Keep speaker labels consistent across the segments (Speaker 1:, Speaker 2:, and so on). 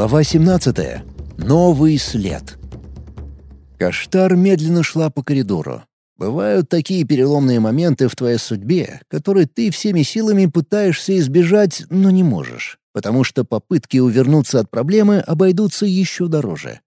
Speaker 1: Глава 17. Новый след. Каштар медленно шла по коридору. Бывают такие переломные моменты в твоей судьбе, которые ты всеми силами пытаешься избежать, но не можешь, потому что попытки увернуться от проблемы обойдутся еще дороже.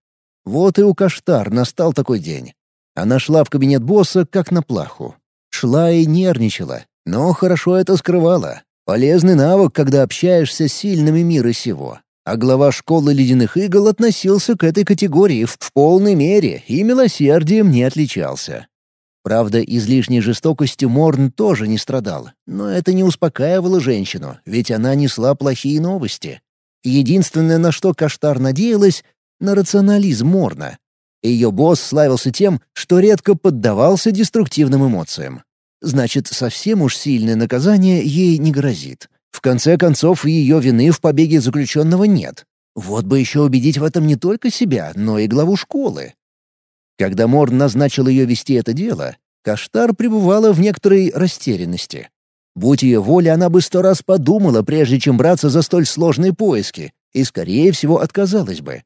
Speaker 1: Вот и у Каштар настал такой день. Она шла в кабинет босса как на плаху. Шла и нервничала, но хорошо это скрывала. Полезный навык, когда общаешься с сильными мира сего. А глава школы ледяных игл относился к этой категории в, полной мере и милосердием не отличался. Правда, излишней жестокостью Морн тоже не страдал, но это не успокаивало женщину, ведь она несла плохие новости. Единственное, на что Каштар надеялась — на рационализм Морна. Ее босс славился тем, что редко поддавался деструктивным эмоциям. Значит, совсем уж сильное наказание ей не грозит. В конце концов, ее вины в побеге заключенного нет. Вот бы еще убедить в этом не только себя, но и главу школы. Когда Морн назначил ее вести это дело, Каштар пребывала в некоторой растерянности. Будь ее воля, она бы сто раз подумала, прежде чем браться за столь сложные поиски, и, скорее всего, отказалась бы.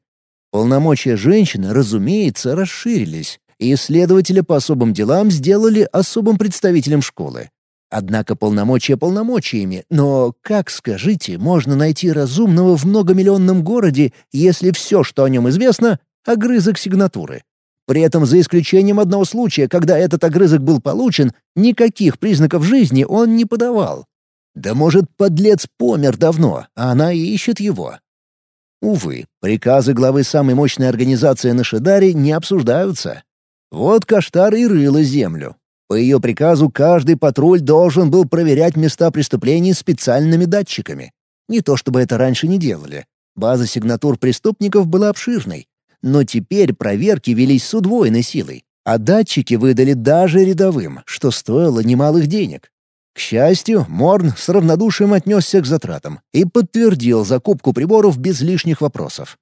Speaker 1: Полномочия женщины, разумеется, расширились, и исследователя по особым делам сделали особым представителем школы. Однако полномочия полномочиями, но как, скажите, можно найти разумного в многомиллионном городе, если все, что о нем известно, — огрызок сигнатуры? При этом, за исключением одного случая, когда этот огрызок был получен, никаких признаков жизни он не подавал. Да может, подлец помер давно, а она и ищет его. Увы, приказы главы самой мощной организации на Шидаре не обсуждаются. Вот Каштар и рыла землю, по ее приказу каждый патруль должен был проверять места преступлений специальными датчиками. Не то чтобы это раньше не делали. База сигнатур преступников была обширной. Но теперь проверки велись с удвоенной силой, а датчики выдали даже рядовым, что стоило немалых денег. К счастью, Морн с равнодушием отнесся к затратам и подтвердил закупку приборов без лишних вопросов.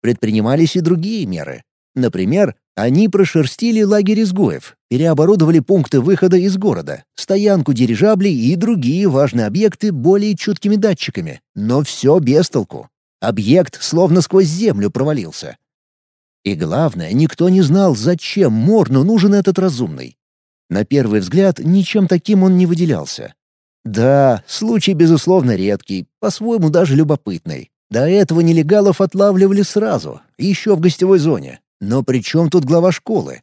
Speaker 1: Предпринимались и другие меры. Например, они прошерстили лагерь изгоев, переоборудовали пункты выхода из города, стоянку дирижаблей и другие важные объекты более чуткими датчиками. Но все без толку. Объект словно сквозь землю провалился. И главное, никто не знал, зачем Морну нужен этот разумный. На первый взгляд, ничем таким он не выделялся. Да, случай, безусловно, редкий, по-своему даже любопытный. До этого нелегалов отлавливали сразу, еще в гостевой зоне, но при чем тут глава школы?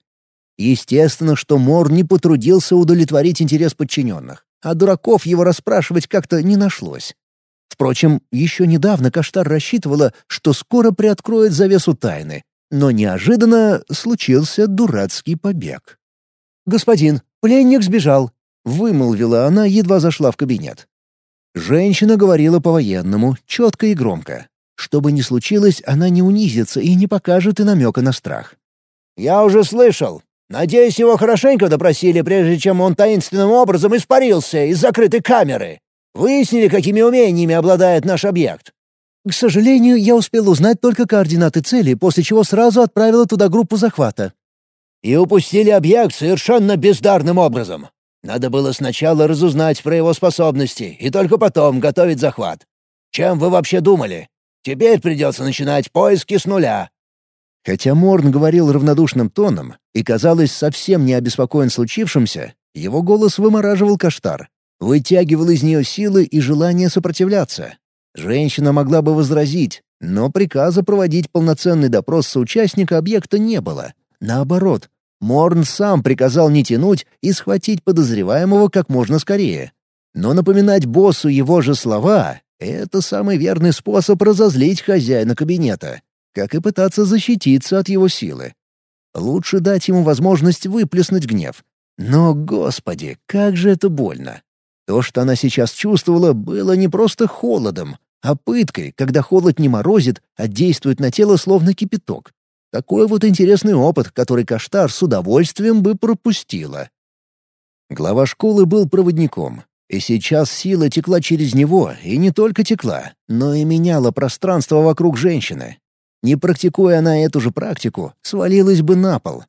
Speaker 1: Естественно, что Мор не потрудился удовлетворить интерес подчиненных, а дураков его расспрашивать как-то не нашлось. Впрочем, еще недавно Каштар рассчитывала, что скоро приоткроет завесу тайны, но неожиданно случился дурацкий побег. «Господин, пленник сбежал», — вымолвила она, едва зашла в кабинет. Женщина говорила по-военному, четко и громко. Что бы ни случилось, она не унизится и не покажет и намека на страх.
Speaker 2: «Я уже слышал. Надеюсь, его хорошенько допросили, прежде чем он таинственным образом испарился из закрытой камеры. Выяснили, какими умениями обладает наш объект?»
Speaker 1: «К сожалению, я успел узнать только координаты цели, после чего сразу отправила туда группу захвата».
Speaker 2: «И упустили объект совершенно бездарным образом. Надо было сначала разузнать про его способности и только потом готовить захват. Чем вы вообще думали? Теперь придется начинать поиски с нуля».
Speaker 1: Хотя Морн говорил равнодушным тоном и, казалось, совсем не обеспокоен случившимся, его голос вымораживал Каштар, вытягивал из нее силы и желание сопротивляться. Женщина могла бы возразить, но приказа проводить полноценный допрос соучастника объекта не было. Наоборот, Морн сам приказал не тянуть и схватить подозреваемого как можно скорее. Но напоминать боссу его же слова это самый верный способ разозлить хозяина кабинета, как и пытаться защититься от его силы. Лучше дать ему возможность выплеснуть гнев. Но, господи, как же это больно. То, что она сейчас чувствовала, было не просто холодом, а пыткой, когда холод не морозит, а действует на тело словно кипяток. Такой вот интересный опыт, который Каштар с удовольствием бы пропустила. Глава школы был проводником, и сейчас сила текла через него, и не только текла, но и меняла пространство вокруг женщины. Не практикуя она эту же практику, свалилась бы на пол.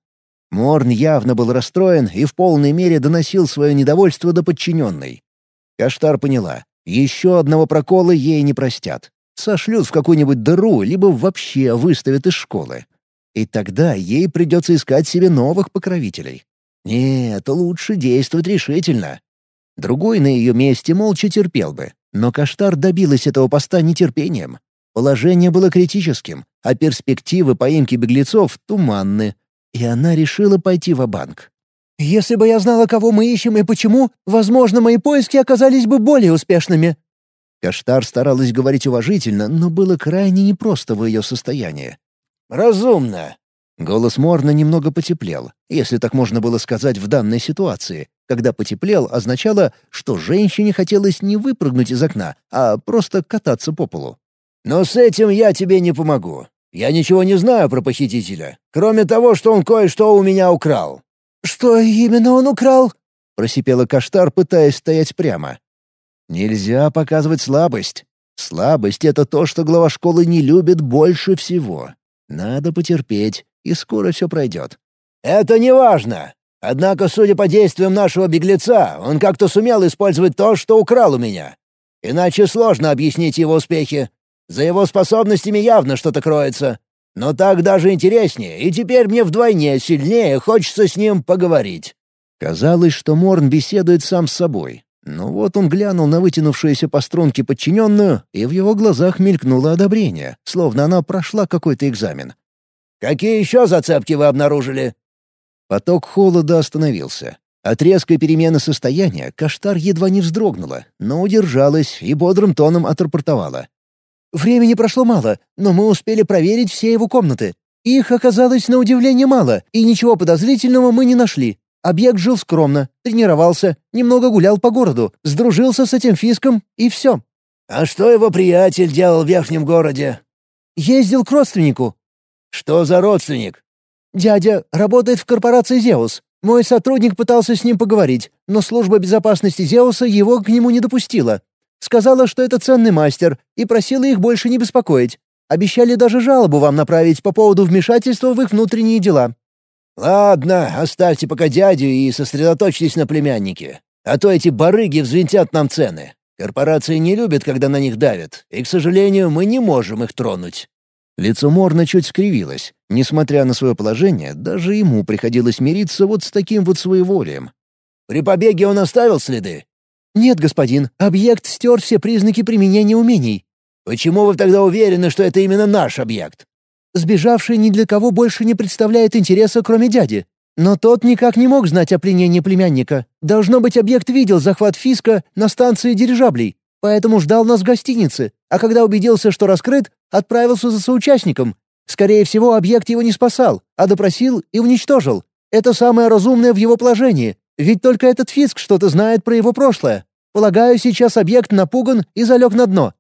Speaker 1: Морн явно был расстроен и в полной мере доносил свое недовольство до подчиненной. Каштар поняла, еще одного прокола ей не простят. сошлют в какую-нибудь дыру, либо вообще выставят из школы. И тогда ей придется искать себе новых покровителей. Нет, лучше действовать решительно. Другой на ее месте молча терпел бы, но Каштар добилась этого поста нетерпением. Положение было критическим, а перспективы поимки беглецов туманны, и она решила пойти в банк
Speaker 2: «Если бы я знала, кого мы ищем и почему, возможно, мои поиски оказались бы более успешными».
Speaker 1: Каштар старалась говорить уважительно, но было крайне непросто в ее состоянии.
Speaker 2: «Разумно».
Speaker 1: Голос Морна немного потеплел, если так можно было сказать в данной ситуации. Когда потеплел, означало, что женщине хотелось не выпрыгнуть из окна, а просто кататься по полу.
Speaker 2: «Но с этим я тебе не помогу. Я ничего не знаю про похитителя, кроме того, что он кое-что у меня украл». «Что именно он украл?»
Speaker 1: — просипела Каштар, пытаясь стоять прямо. «Нельзя показывать слабость. Слабость — это то, что глава школы не любит больше всего. Надо потерпеть, и скоро все пройдет».
Speaker 2: «Это не важно. Однако, судя по действиям нашего беглеца, он как-то сумел использовать то, что украл у меня. Иначе сложно объяснить его успехи. За его способностями явно что-то кроется. Но так даже интереснее, и теперь мне вдвойне сильнее хочется с ним поговорить».
Speaker 1: Казалось, что Морн беседует сам с собой. Но вот он глянул на вытянувшуюся по струнке подчиненную, и в его глазах мелькнуло одобрение, словно она прошла какой-то экзамен.
Speaker 2: «Какие еще зацепки вы обнаружили?»
Speaker 1: Поток холода остановился. От резкой перемены состояния Каштар едва не вздрогнула, но удержалась и бодрым тоном отрапортовала.
Speaker 2: «Времени прошло мало, но мы успели проверить все его комнаты. Их оказалось на удивление мало, и ничего подозрительного мы не нашли. Объект жил скромно, тренировался, немного гулял по городу, сдружился с этим фиском, и все». «А что его приятель делал в верхнем городе?» «Ездил к родственнику». «Что за родственник?» «Дядя работает в корпорации «Зеус». Мой сотрудник пытался с ним поговорить, но служба безопасности «Зеуса» его к нему не допустила. Сказала, что это ценный мастер, и просила их больше не беспокоить. Обещали даже жалобу вам направить по поводу вмешательства в их внутренние дела». «Ладно, оставьте пока дядю и сосредоточьтесь на племяннике. А то эти барыги взвинтят нам цены. Корпорации не любят, когда на них давят, и, к сожалению, мы не можем их тронуть».
Speaker 1: Лицо Морна чуть скривилось. Несмотря на свое положение, даже ему приходилось мириться вот с таким вот своеволием.
Speaker 2: «При побеге он оставил следы?» «Нет, господин, объект стер все признаки применения умений». «Почему вы тогда уверены, что это именно наш объект?» «Сбежавший ни для кого больше не представляет интереса, кроме дяди. Но тот никак не мог знать о пленении племянника. Должно быть, объект видел захват Фиска на станции дирижаблей, поэтому ждал нас в гостинице, а когда убедился, что раскрыт, отправился за соучастником. Скорее всего, объект его не спасал, а допросил и уничтожил. Это самое разумное в его положении, ведь только этот Фиск что-то знает про его прошлое. Полагаю, сейчас объект напуган и залег на дно».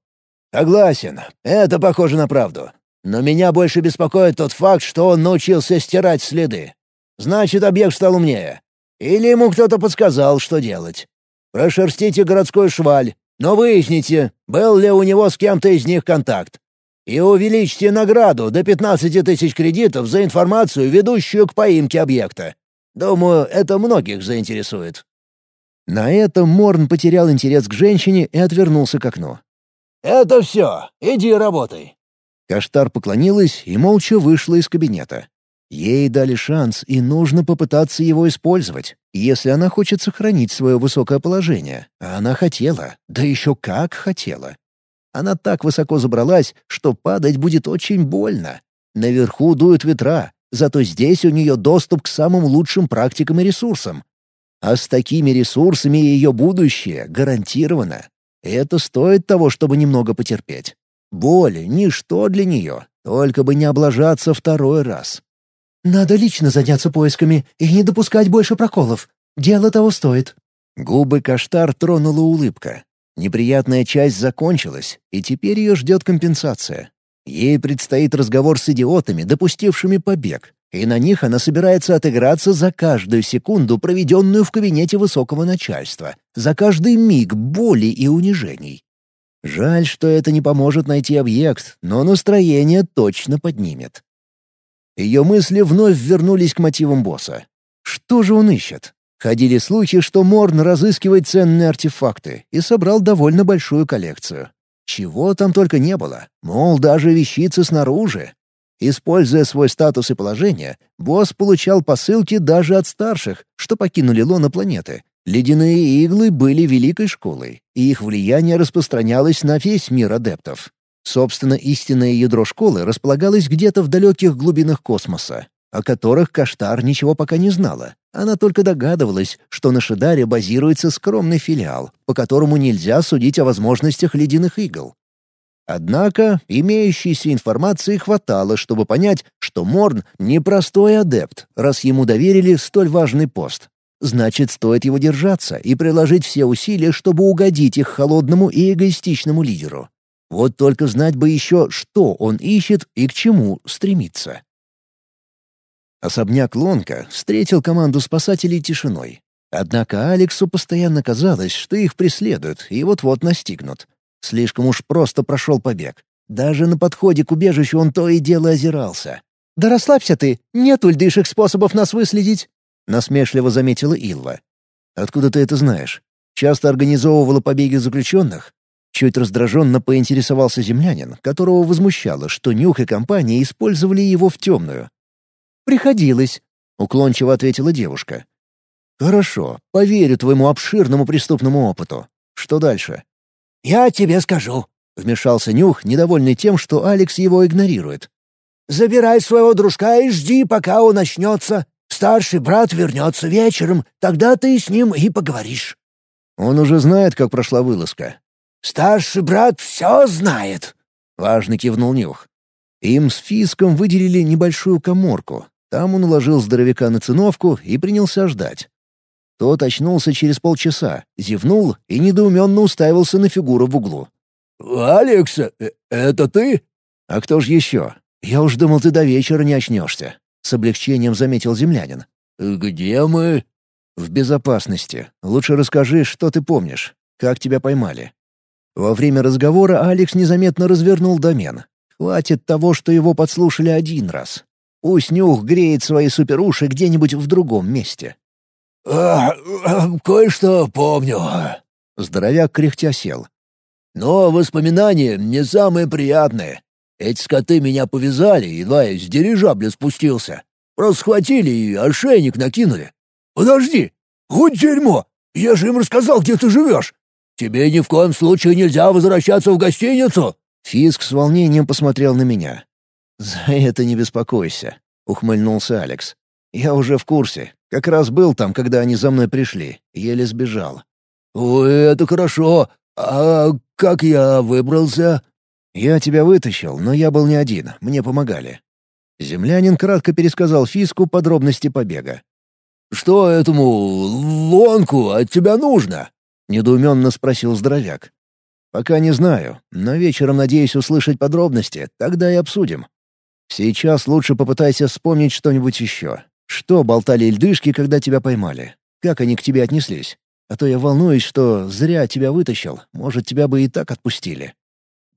Speaker 2: «Согласен. Это похоже на правду. Но меня больше беспокоит тот факт, что он научился стирать следы. Значит, объект стал умнее. Или ему кто-то подсказал, что делать. Прошерстите городской шваль, но выясните, был ли у него с кем-то из них контакт. И увеличьте награду до 15 тысяч кредитов за информацию, ведущую к поимке объекта. Думаю, это многих заинтересует».
Speaker 1: На этом Морн потерял интерес к женщине и отвернулся к окну.
Speaker 2: «Это все. Иди работай».
Speaker 1: Каштар поклонилась и молча вышла из кабинета. Ей дали шанс, и нужно попытаться его использовать, если она хочет сохранить свое высокое положение. А она хотела, да еще как хотела. Она так высоко забралась, что падать будет очень больно. Наверху дуют ветра, зато здесь у нее доступ к самым лучшим практикам и ресурсам. А с такими ресурсами ее будущее гарантировано. Это стоит того, чтобы немного потерпеть. Боль — ничто для нее, только бы не облажаться второй раз.
Speaker 2: «Надо лично заняться поисками и не допускать больше проколов. Дело того стоит».
Speaker 1: Губы Каштар тронула улыбка. Неприятная часть закончилась, и теперь ее ждет компенсация. Ей предстоит разговор с идиотами, допустившими побег, и на них она собирается отыграться за каждую секунду, проведенную в кабинете высокого начальства, за каждый миг боли и унижений. Жаль, что это не поможет найти объект, но настроение точно поднимет. Ее мысли вновь вернулись к мотивам босса. Что же он ищет? Ходили слухи, что Морн разыскивает ценные артефакты и собрал довольно большую коллекцию. Чего там только не было. Мол, даже вещицы снаружи. Используя свой статус и положение, босс получал посылки даже от старших, что покинули лоно планеты. Ледяные иглы были великой школой, и их влияние распространялось на весь мир адептов. Собственно, истинное ядро школы располагалось где-то в далеких глубинах космоса, о которых Каштар ничего пока не знала. Она только догадывалась, что на Шидаре базируется скромный филиал, по которому нельзя судить о возможностях ледяных игл. Однако имеющейся информации хватало, чтобы понять, что Морн — непростой адепт, раз ему доверили столь важный пост. Значит, стоит его держаться и приложить все усилия, чтобы угодить их холодному и эгоистичному лидеру. Вот только знать бы еще, что он ищет и к чему стремится. Особняк Лонка встретил команду спасателей тишиной. Однако Алексу постоянно казалось, что их преследуют и вот-вот настигнут. Слишком уж просто прошел побег. Даже на подходе к убежищу он то и дело озирался. «Да расслабься ты, нет ульдышек способов нас выследить!» — насмешливо заметила Илва. «Откуда ты это знаешь? Часто организовывала побеги заключенных?» Чуть раздраженно поинтересовался землянин, которого возмущало, что Нюх и компания использовали его в темную. «Приходилось», — уклончиво ответила девушка. «Хорошо, поверю твоему обширному преступному опыту. Что дальше?»
Speaker 2: «Я тебе скажу», — вмешался Нюх, недовольный тем, что Алекс его игнорирует. «Забирай своего дружка и жди, пока он начнется. Старший брат вернется вечером, тогда ты с ним и поговоришь».
Speaker 1: «Он уже знает, как прошла вылазка».
Speaker 2: «Старший брат все знает», — важно кивнул Нюх.
Speaker 1: Им с Фиском выделили небольшую коморку. Там он уложил здоровяка на циновку и принялся ждать. Тот очнулся через полчаса, зевнул и недоуменно уставился на фигуру в углу.
Speaker 2: «Алекс, э, это ты?»
Speaker 1: «А кто ж еще? Я уж думал, ты до вечера не очнешься», — с облегчением заметил землянин.
Speaker 2: «Где мы?»
Speaker 1: «В безопасности. Лучше расскажи, что ты помнишь. Как тебя поймали?» Во время разговора Алекс незаметно развернул домен. Хватит того, что его подслушали один раз. Пусть Нюх греет свои суперуши где-нибудь в другом месте.
Speaker 2: А, «Кое-что помню».
Speaker 1: Здоровяк кряхтя сел.
Speaker 2: «Но воспоминания не самые приятные. Эти скоты меня повязали, едва я с дирижабля спустился. Просто схватили и ошейник накинули. Подожди! Вот дерьмо! Я же им рассказал, где ты живешь. Тебе ни в коем случае нельзя возвращаться в гостиницу!»
Speaker 1: Фиск с волнением посмотрел на меня. «За это не беспокойся», — ухмыльнулся Алекс. «Я уже в курсе. Как раз был там, когда они за мной пришли. Еле сбежал».
Speaker 2: «Ой, это хорошо. А как я выбрался?»
Speaker 1: «Я тебя вытащил, но я был не один. Мне помогали». Землянин кратко пересказал Фиску подробности побега.
Speaker 2: «Что этому лонку от тебя нужно?»
Speaker 1: — недоуменно спросил здоровяк. «Пока не знаю, но вечером надеюсь услышать подробности, тогда и обсудим. Сейчас лучше попытайся вспомнить что-нибудь еще. Что болтали льдышки, когда тебя поймали? Как они к тебе отнеслись? А то я волнуюсь, что зря тебя вытащил. Может, тебя бы и так отпустили».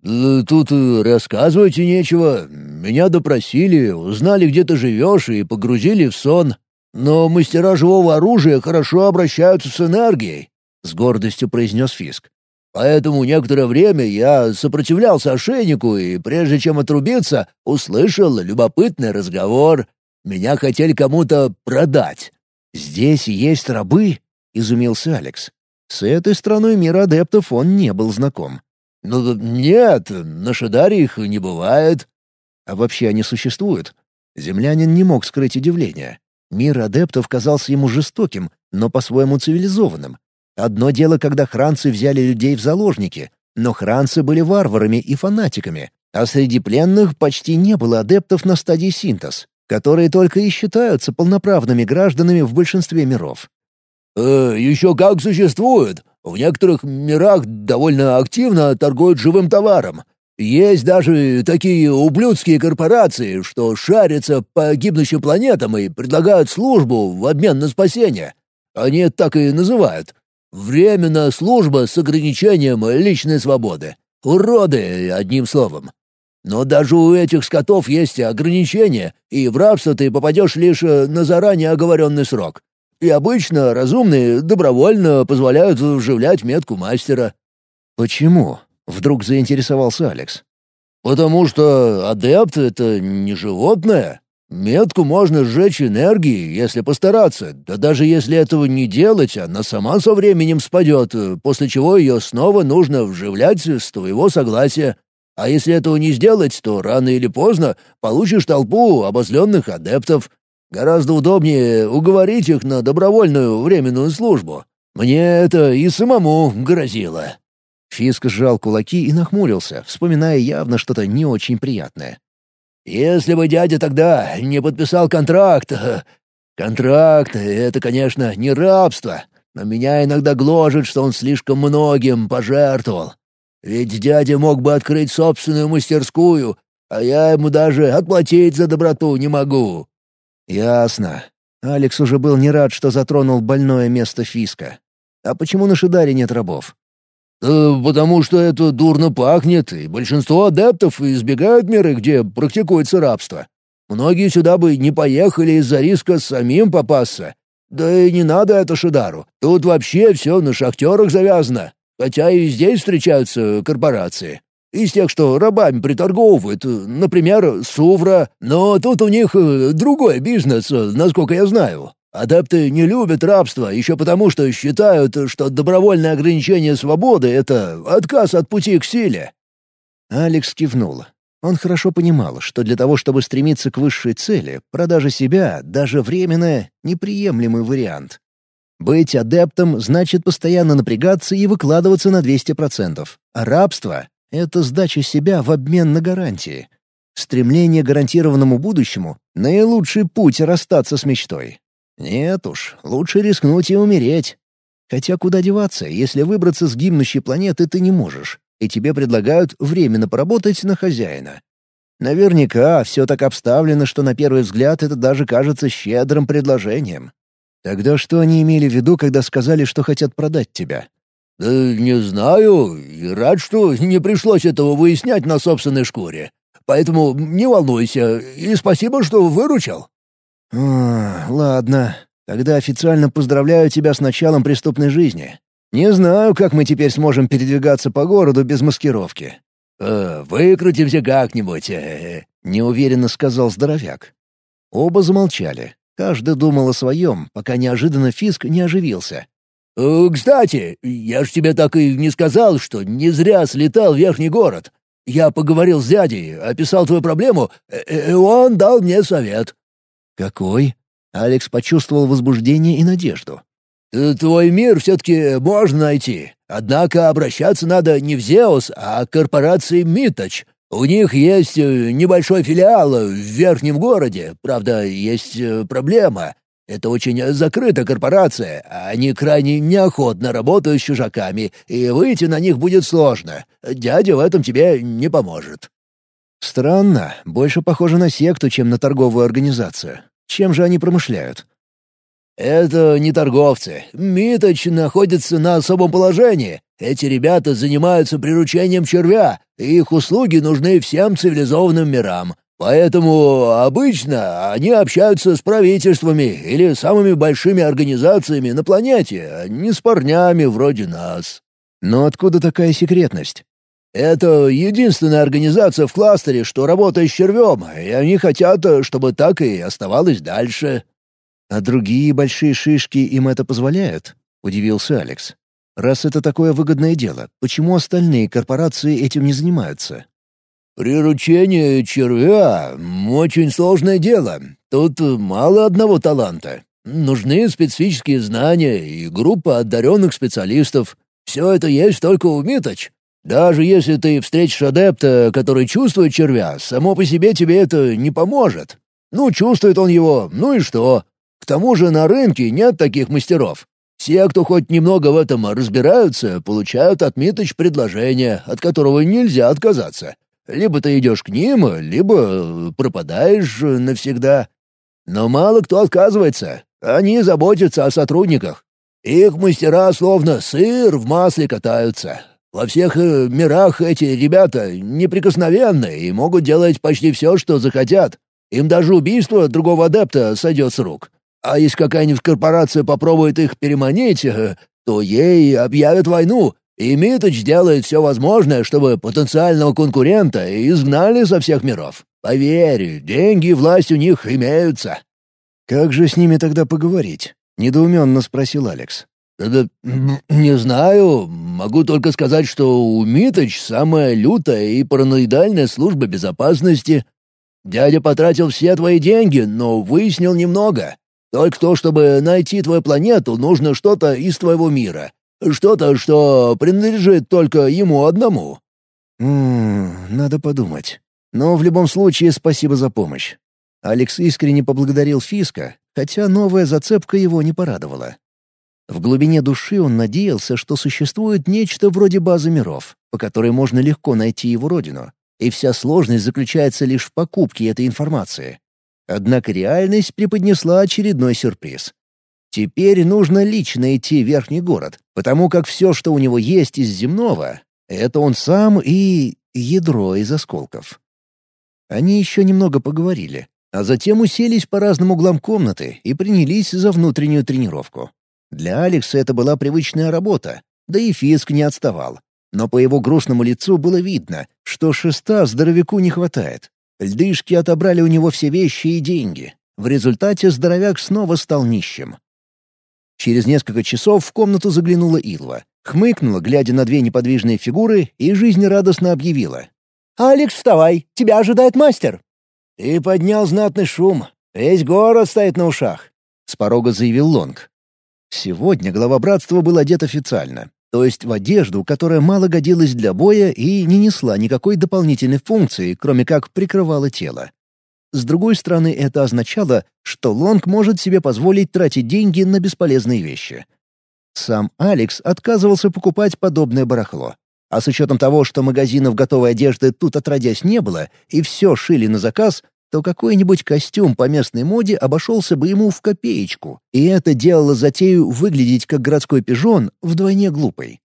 Speaker 2: «Тут рассказывайте нечего. Меня допросили, узнали, где ты живешь, и погрузили в сон. Но мастера живого оружия хорошо обращаются с энергией», — с гордостью произнес Фиск. Поэтому некоторое время я сопротивлялся ошейнику и, прежде чем отрубиться, услышал любопытный разговор. Меня хотели кому-то продать.
Speaker 1: «Здесь есть рабы?» — изумился Алекс. С этой страной мира адептов он не был знаком.
Speaker 2: «Ну, нет, на Шадаре их не бывает».
Speaker 1: «А вообще они существуют?» Землянин не мог скрыть удивление. Мир адептов казался ему жестоким, но по-своему цивилизованным. Одно дело, когда хранцы взяли людей в заложники, но хранцы были варварами и фанатиками, а среди пленных почти не было адептов на стадии синтез, которые только и считаются полноправными гражданами в большинстве миров.
Speaker 2: «Э, «Еще как существует. В некоторых мирах довольно активно торгуют живым товаром. Есть даже такие ублюдские корпорации, что шарятся по гибнущим планетам и предлагают службу в обмен на спасение. Они так и называют. Временная служба с ограничением личной свободы. Уроды, одним словом. Но даже у этих скотов есть ограничения, и в рабство ты попадешь лишь э, на заранее оговоренный срок. И обычно разумные добровольно позволяют вживлять метку мастера».
Speaker 1: «Почему? Вдруг заинтересовался Алекс.
Speaker 2: «Потому что адепт — это не животное. Метку можно сжечь энергией, если постараться, да даже если этого не делать, она сама со временем спадет, после чего ее снова нужно вживлять с твоего согласия. А если этого не сделать, то рано или поздно получишь толпу обозленных адептов. Гораздо удобнее уговорить их на добровольную временную службу. Мне это и самому грозило».
Speaker 1: Фиск сжал кулаки и нахмурился, вспоминая явно что-то не очень приятное.
Speaker 2: Если бы дядя тогда не подписал контракт... Контракт — это, конечно, не рабство, но меня иногда гложет, что он слишком многим пожертвовал. Ведь дядя мог бы открыть собственную мастерскую, а я ему даже отплатить за доброту не могу».
Speaker 1: «Ясно. Алекс уже был не рад, что затронул больное место Фиска. А почему на Шидаре нет рабов?
Speaker 2: Да потому что это дурно пахнет, и большинство адептов избегают меры, где практикуется рабство. Многие сюда бы не поехали из-за риска самим попасться. Да и не надо это Шидару. Тут вообще все на шахтерах завязано. Хотя и здесь встречаются корпорации. Из тех, что рабами приторговывают, например, Сувра. Но тут у них э, другой бизнес, насколько я знаю. Адепты не любят рабство еще потому, что считают, что добровольное ограничение свободы — это отказ от пути к силе».
Speaker 1: Алекс кивнул. Он хорошо понимал, что для того, чтобы стремиться к высшей цели, продажа себя, даже временная, неприемлемый вариант. Быть адептом значит постоянно напрягаться и выкладываться на 200%. А рабство — это сдача себя в обмен на гарантии. Стремление к гарантированному будущему — наилучший путь расстаться с мечтой. Нет уж, лучше рискнуть и умереть. Хотя куда деваться, если выбраться с гибнущей планеты ты не можешь, и тебе предлагают временно поработать на хозяина. Наверняка все так обставлено, что на первый взгляд это даже кажется щедрым предложением. Тогда что они имели в виду, когда сказали, что хотят продать тебя?
Speaker 2: «Да не знаю, и рад, что не пришлось этого выяснять на собственной шкуре. Поэтому не волнуйся, и спасибо, что выручил».
Speaker 1: А, ладно. Тогда официально поздравляю тебя с началом преступной жизни. Не знаю, как мы теперь сможем передвигаться по городу без маскировки.
Speaker 2: «Э, «Выкрутимся как-нибудь», э, —
Speaker 1: неуверенно сказал здоровяк. Оба замолчали. Каждый думал о своем, пока неожиданно Фиск не оживился.
Speaker 2: «Э, «Кстати, я ж тебе так и не сказал, что не зря слетал в Верхний город. Я поговорил с дядей, описал твою проблему, и он дал мне совет.
Speaker 1: «Какой?» Алекс почувствовал возбуждение и надежду.
Speaker 2: «Твой мир все-таки можно найти. Однако обращаться надо не в Зеус, а к корпорации Миточ. У них есть э, небольшой филиал в верхнем городе. Правда, есть э, проблема. Это очень закрытая корпорация, а они крайне неохотно работают с чужаками, и выйти на них будет сложно. Дядя в этом тебе не поможет».
Speaker 1: «Странно. Больше похоже на секту, чем на торговую организацию. Чем же они промышляют?
Speaker 2: «Это не торговцы. Миточ находится на особом положении. Эти ребята занимаются приручением червя, и их услуги нужны всем цивилизованным мирам. Поэтому обычно они общаются с правительствами или самыми большими организациями на планете, а не с парнями вроде нас».
Speaker 1: «Но откуда такая секретность?»
Speaker 2: Это единственная организация в кластере, что работает с червем, и они хотят, чтобы так и оставалось дальше».
Speaker 1: «А другие большие шишки им это позволяют?» — удивился Алекс. «Раз это такое выгодное дело, почему остальные корпорации этим не занимаются?»
Speaker 2: «Приручение червя — очень сложное дело. Тут мало одного таланта. Нужны специфические знания и группа одаренных специалистов. Все это есть только у Миточ. Даже если ты встретишь адепта, который чувствует червя, само по себе тебе это не поможет. Ну, чувствует он его, ну и что? К тому же на рынке нет таких мастеров. Все, кто хоть немного в этом разбираются, получают от Миточ предложение, от которого нельзя отказаться. Либо ты идешь к ним, либо пропадаешь навсегда. Но мало кто отказывается. Они заботятся о сотрудниках. Их мастера словно сыр в масле катаются. Во всех э, мирах эти ребята неприкосновенны и могут делать почти все, что захотят. Им даже убийство другого адепта сойдет с рук. А если какая-нибудь корпорация попробует их переманить, э, то ей объявят войну, И Миточ делает все возможное, чтобы потенциального конкурента изгнали со всех миров. Поверь, деньги и власть у них имеются».
Speaker 1: «Как же с ними тогда поговорить?» — недоуменно спросил Алекс.
Speaker 2: «Да, не знаю. Могу только сказать, что у Миточ самая лютая и параноидальная служба безопасности. Дядя потратил все твои деньги, но выяснил немного. Только то, чтобы найти твою планету, нужно что-то из твоего мира. Что-то, что принадлежит только ему одному».
Speaker 1: «Ммм, надо подумать. Но в любом случае спасибо за помощь». Алекс искренне поблагодарил Фиска, хотя новая зацепка его не порадовала. В глубине души он надеялся, что существует нечто вроде базы миров, по которой можно легко найти его родину, и вся сложность заключается лишь в покупке этой информации. Однако реальность преподнесла очередной сюрприз. Теперь нужно лично идти в верхний город, потому как все, что у него есть из земного, это он сам и ядро из осколков. Они еще немного поговорили, а затем уселись по разным углам комнаты и принялись за внутреннюю тренировку. Для Алекса это была привычная работа, да и Фиск не отставал. Но по его грустному лицу было видно, что шеста здоровяку не хватает. Льдышки отобрали у него все вещи и деньги. В результате здоровяк снова стал нищим. Через несколько часов в комнату заглянула Илва. Хмыкнула, глядя на две неподвижные фигуры, и жизнерадостно объявила.
Speaker 2: «Алекс, вставай! Тебя ожидает мастер!» «Ты поднял знатный шум. Весь город стоит на ушах», — с порога заявил Лонг.
Speaker 1: Сегодня глава братства был одет официально то есть в одежду, которая мало годилась для боя и не несла никакой дополнительной функции, кроме как прикрывала тело. С другой стороны, это означало, что Лонг может себе позволить тратить деньги на бесполезные вещи. Сам Алекс отказывался покупать подобное барахло. А с учетом того, что магазинов готовой одежды тут отродясь не было, и все шили на заказ, то какой-нибудь костюм по местной моде обошелся бы ему в копеечку, и это делало затею выглядеть как городской пижон вдвойне глупой.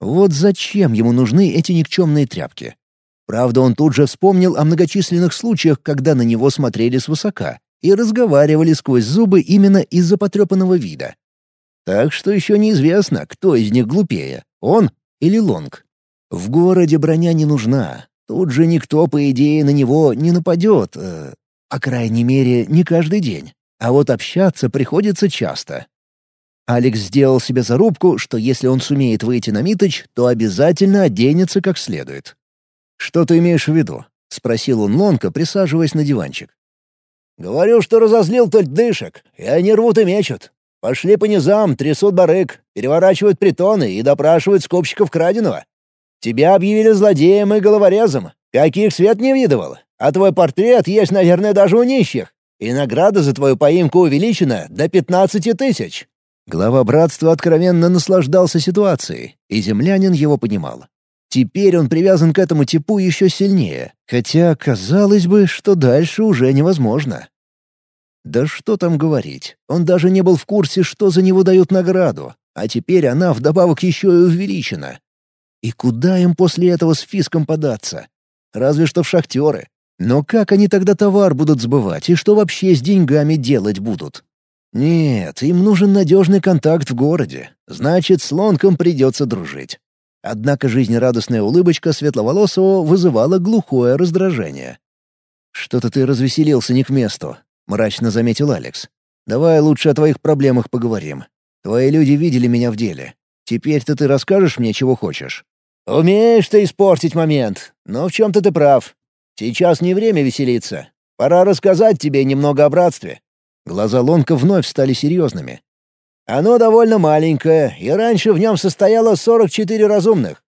Speaker 1: Вот зачем ему нужны эти никчемные тряпки? Правда, он тут же вспомнил о многочисленных случаях, когда на него смотрели свысока и разговаривали сквозь зубы именно из-за потрепанного вида. Так что еще неизвестно, кто из них глупее, он или Лонг. В городе броня не нужна, Тут же никто, по идее, на него не нападет, э, по крайней мере, не каждый день. А вот общаться приходится часто. Алекс сделал себе зарубку, что если он сумеет выйти на Миточ, то обязательно оденется как следует. «Что ты имеешь в виду?» — спросил он Лонка, присаживаясь на диванчик.
Speaker 2: «Говорю, что разозлил дышек, и они рвут и мечут. Пошли по низам, трясут барык, переворачивают притоны и допрашивают скупщиков краденого. Тебя объявили злодеем и головорезом. Каких свет не видывал. А твой портрет есть, наверное, даже у нищих. И награда за твою поимку увеличена до пятнадцати тысяч».
Speaker 1: Глава братства откровенно наслаждался ситуацией, и землянин его понимал. Теперь он привязан к этому типу еще сильнее, хотя казалось бы, что дальше уже невозможно. Да что там говорить, он даже не был в курсе, что за него дают награду, а теперь она вдобавок еще и увеличена. И куда им после этого с фиском податься? Разве что в шахтеры. Но как они тогда товар будут сбывать и что вообще с деньгами делать будут? Нет, им нужен надежный контакт в городе. Значит, с Лонком придется дружить. Однако жизнерадостная улыбочка светловолосого вызывала глухое раздражение. «Что-то ты развеселился не к месту», — мрачно заметил Алекс. «Давай лучше о твоих проблемах поговорим. Твои люди видели меня в деле. Теперь-то ты расскажешь мне, чего хочешь?»
Speaker 2: «Умеешь ты испортить момент, но в чем-то ты прав. Сейчас не время веселиться. Пора рассказать тебе немного о братстве».
Speaker 1: Глаза Лонка вновь стали серьезными.
Speaker 2: «Оно довольно маленькое, и раньше в нем состояло 44 разумных».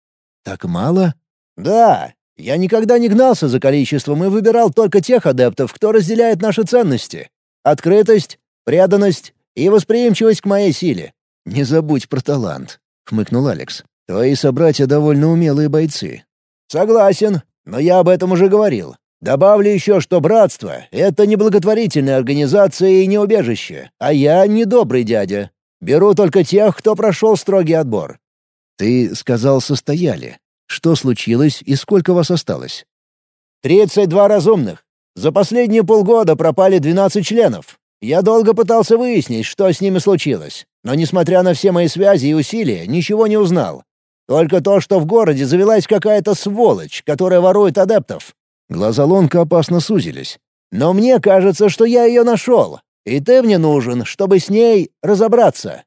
Speaker 1: «Так мало?»
Speaker 2: «Да. Я никогда не гнался за количеством и выбирал только тех адептов, кто разделяет наши ценности. Открытость, преданность и восприимчивость к моей силе».
Speaker 1: «Не забудь про талант», — хмыкнул Алекс. Твои собратья довольно умелые бойцы».
Speaker 2: «Согласен, но я об этом уже говорил. Добавлю еще, что братство — это не благотворительная организация и не убежище, а я не добрый дядя. Беру только тех, кто прошел строгий отбор».
Speaker 1: «Ты сказал, состояли. Что случилось и сколько вас осталось?»
Speaker 2: «Тридцать два разумных. За последние полгода пропали двенадцать членов. Я долго пытался выяснить, что с ними случилось, но, несмотря на все мои связи и усилия, ничего не узнал. Только то, что в городе завелась какая-то сволочь, которая ворует адептов».
Speaker 1: Глаза Лонка опасно сузились.
Speaker 2: «Но мне кажется, что я ее нашел, и ты мне нужен, чтобы с ней разобраться».